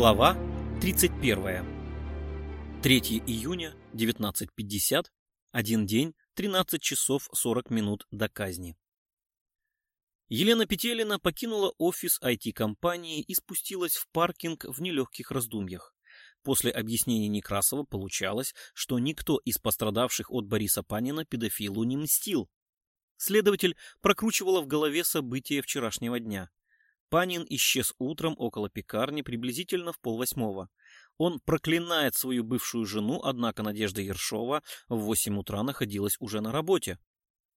Глава 31. 3 июня, 19.50, один день, 13 часов 40 минут до казни. Елена Петелина покинула офис IT-компании и спустилась в паркинг в нелегких раздумьях. После объяснений Некрасова получалось, что никто из пострадавших от Бориса Панина педофилу не мстил. Следователь прокручивала в голове события вчерашнего дня. Панин исчез утром около пекарни приблизительно в полвосьмого. Он проклинает свою бывшую жену, однако Надежда Ершова в восемь утра находилась уже на работе.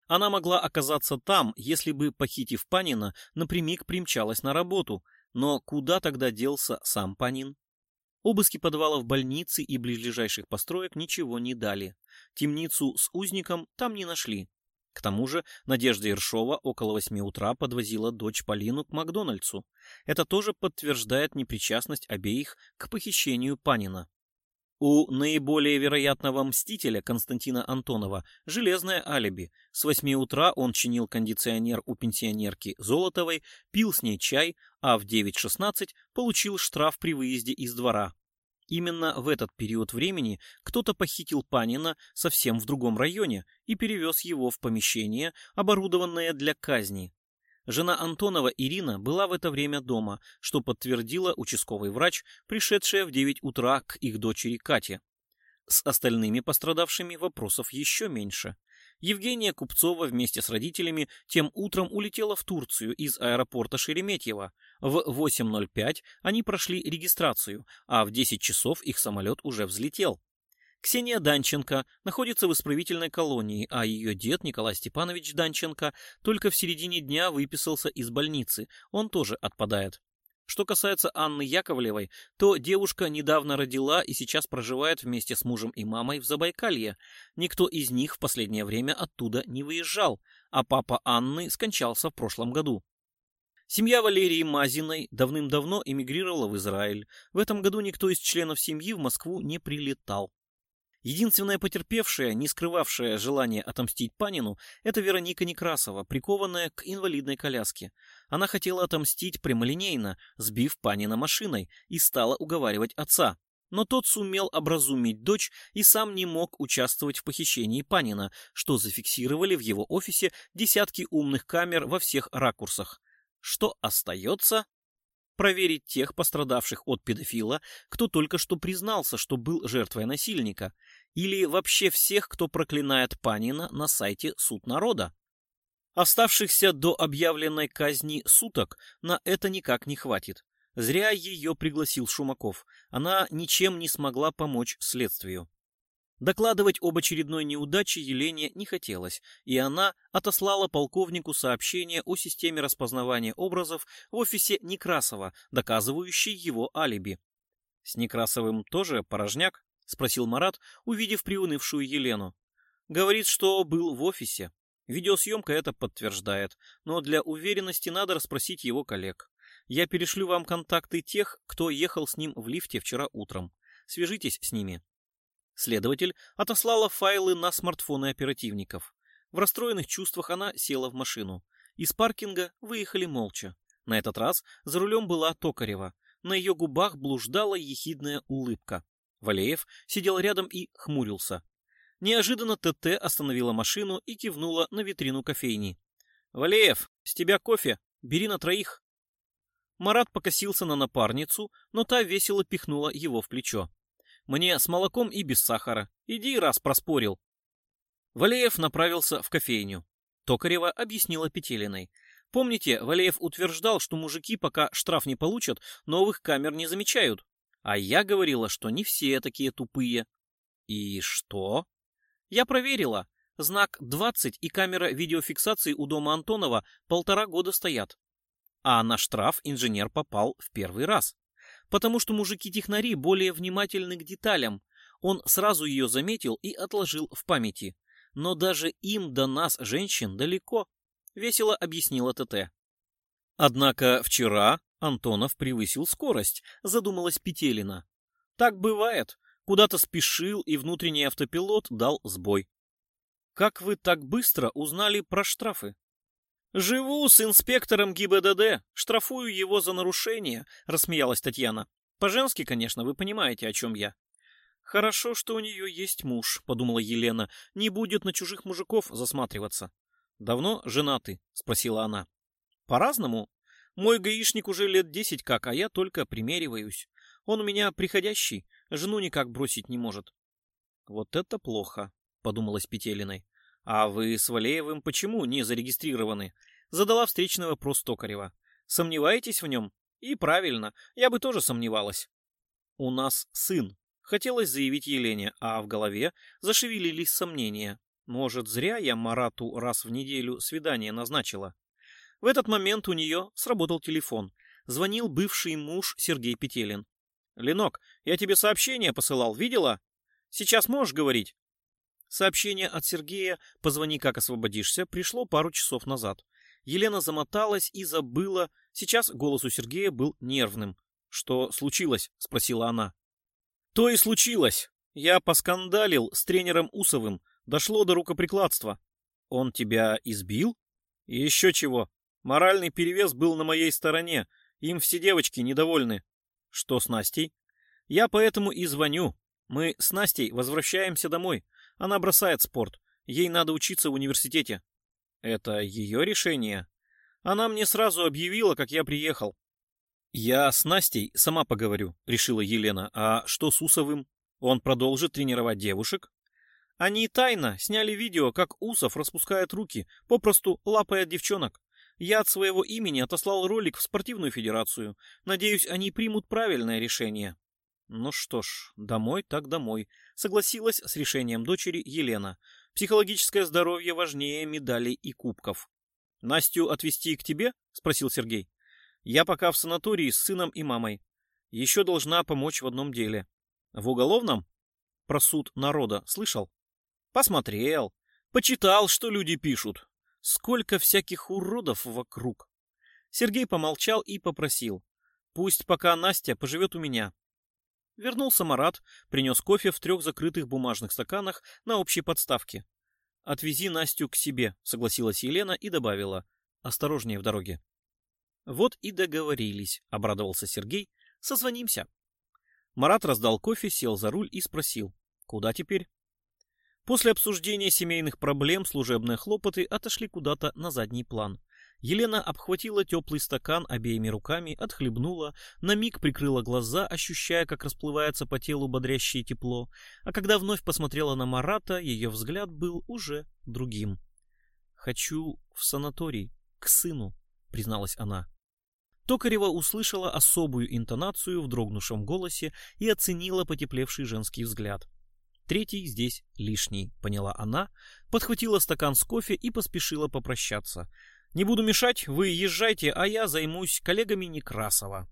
Она могла оказаться там, если бы, похитив Панина, напрямик примчалась на работу. Но куда тогда делся сам Панин? Обыски подвалов больницы и ближайших построек ничего не дали. Темницу с узником там не нашли. К тому же Надежда Ершова около восьми утра подвозила дочь Полину к Макдональдсу. Это тоже подтверждает непричастность обеих к похищению Панина. У наиболее вероятного мстителя Константина Антонова железное алиби. С восьми утра он чинил кондиционер у пенсионерки Золотовой, пил с ней чай, а в 9.16 получил штраф при выезде из двора. Именно в этот период времени кто-то похитил Панина совсем в другом районе и перевез его в помещение, оборудованное для казни. Жена Антонова Ирина была в это время дома, что подтвердила участковый врач, пришедшая в 9 утра к их дочери Кате. С остальными пострадавшими вопросов еще меньше. Евгения Купцова вместе с родителями тем утром улетела в Турцию из аэропорта Шереметьево. В 8.05 они прошли регистрацию, а в 10 часов их самолет уже взлетел. Ксения Данченко находится в исправительной колонии, а ее дед Николай Степанович Данченко только в середине дня выписался из больницы. Он тоже отпадает. Что касается Анны Яковлевой, то девушка недавно родила и сейчас проживает вместе с мужем и мамой в Забайкалье. Никто из них в последнее время оттуда не выезжал, а папа Анны скончался в прошлом году. Семья Валерии Мазиной давным-давно эмигрировала в Израиль. В этом году никто из членов семьи в Москву не прилетал. Единственная потерпевшая, не скрывавшая желание отомстить Панину, это Вероника Некрасова, прикованная к инвалидной коляске. Она хотела отомстить прямолинейно, сбив Панина машиной, и стала уговаривать отца. Но тот сумел образумить дочь и сам не мог участвовать в похищении Панина, что зафиксировали в его офисе десятки умных камер во всех ракурсах. Что остается? Проверить тех пострадавших от педофила, кто только что признался, что был жертвой насильника, или вообще всех, кто проклинает Панина на сайте Суд народа. Оставшихся до объявленной казни суток на это никак не хватит. Зря ее пригласил Шумаков. Она ничем не смогла помочь следствию. Докладывать об очередной неудаче Елене не хотелось, и она отослала полковнику сообщение о системе распознавания образов в офисе Некрасова, доказывающей его алиби. «С Некрасовым тоже порожняк?» — спросил Марат, увидев приунывшую Елену. «Говорит, что был в офисе. Видеосъемка это подтверждает, но для уверенности надо расспросить его коллег. Я перешлю вам контакты тех, кто ехал с ним в лифте вчера утром. Свяжитесь с ними». Следователь отослала файлы на смартфоны оперативников. В расстроенных чувствах она села в машину. Из паркинга выехали молча. На этот раз за рулем была Токарева. На ее губах блуждала ехидная улыбка. Валеев сидел рядом и хмурился. Неожиданно ТТ остановила машину и кивнула на витрину кофейни. «Валеев, с тебя кофе. Бери на троих». Марат покосился на напарницу, но та весело пихнула его в плечо. Мне с молоком и без сахара. Иди раз проспорил. Валеев направился в кофейню. Токарева объяснила Петелиной. Помните, Валеев утверждал, что мужики, пока штраф не получат, новых камер не замечают. А я говорила, что не все такие тупые. И что? Я проверила. Знак 20 и камера видеофиксации у дома Антонова полтора года стоят. А на штраф инженер попал в первый раз потому что мужики-технари более внимательны к деталям. Он сразу ее заметил и отложил в памяти. Но даже им до нас, женщин, далеко, весело объяснила ТТ. Однако вчера Антонов превысил скорость, задумалась Петелина. Так бывает. Куда-то спешил, и внутренний автопилот дал сбой. Как вы так быстро узнали про штрафы? «Живу с инспектором ГИБДД, штрафую его за нарушение», — рассмеялась Татьяна. По-женски, конечно, вы понимаете, о чем я. Хорошо, что у нее есть муж, подумала Елена. Не будет на чужих мужиков засматриваться. Давно женаты? спросила она. По-разному. Мой гаишник уже лет десять как, а я только примериваюсь. Он у меня приходящий, жену никак бросить не может. Вот это плохо, подумалась Петелиной. А вы с Валеевым почему не зарегистрированы? Задала встречный вопрос Токарева. Сомневаетесь в нем? И правильно, я бы тоже сомневалась. У нас сын, хотелось заявить Елене, а в голове зашевелились сомнения. Может, зря я Марату раз в неделю свидание назначила. В этот момент у нее сработал телефон. Звонил бывший муж Сергей Петелин. «Ленок, я тебе сообщение посылал, видела? Сейчас можешь говорить?» Сообщение от Сергея «Позвони, как освободишься» пришло пару часов назад. Елена замоталась и забыла. Сейчас голос у Сергея был нервным. «Что случилось?» — спросила она. «То и случилось. Я поскандалил с тренером Усовым. Дошло до рукоприкладства. Он тебя избил? еще чего. Моральный перевес был на моей стороне. Им все девочки недовольны. Что с Настей? Я поэтому и звоню. Мы с Настей возвращаемся домой. Она бросает спорт. Ей надо учиться в университете. Это ее решение. Она мне сразу объявила, как я приехал. Я с Настей сама поговорю, решила Елена. А что с Усовым? Он продолжит тренировать девушек? Они тайно сняли видео, как Усов распускает руки, попросту лапая девчонок. Я от своего имени отослал ролик в спортивную федерацию. Надеюсь, они примут правильное решение. Ну что ж, домой так домой. Согласилась с решением дочери Елена. Психологическое здоровье важнее медалей и кубков. Настю отвезти к тебе? Спросил Сергей. Я пока в санатории с сыном и мамой. Еще должна помочь в одном деле. В уголовном? Про суд народа слышал? Посмотрел. Почитал, что люди пишут. Сколько всяких уродов вокруг. Сергей помолчал и попросил. Пусть пока Настя поживет у меня. Вернулся Марат, принес кофе в трех закрытых бумажных стаканах на общей подставке. «Отвези Настю к себе», — согласилась Елена и добавила. «Осторожнее в дороге». «Вот и договорились», — обрадовался Сергей. «Созвонимся». Марат раздал кофе, сел за руль и спросил. «Куда теперь?» После обсуждения семейных проблем служебные хлопоты отошли куда-то на задний план. Елена обхватила теплый стакан обеими руками, отхлебнула, на миг прикрыла глаза, ощущая, как расплывается по телу бодрящее тепло, а когда вновь посмотрела на Марата, ее взгляд был уже другим. «Хочу в санаторий, к сыну», — призналась она. Токарева услышала особую интонацию в дрогнувшем голосе и оценила потеплевший женский взгляд. Третий здесь лишний, поняла она, подхватила стакан с кофе и поспешила попрощаться. Не буду мешать, вы езжайте, а я займусь коллегами Некрасова.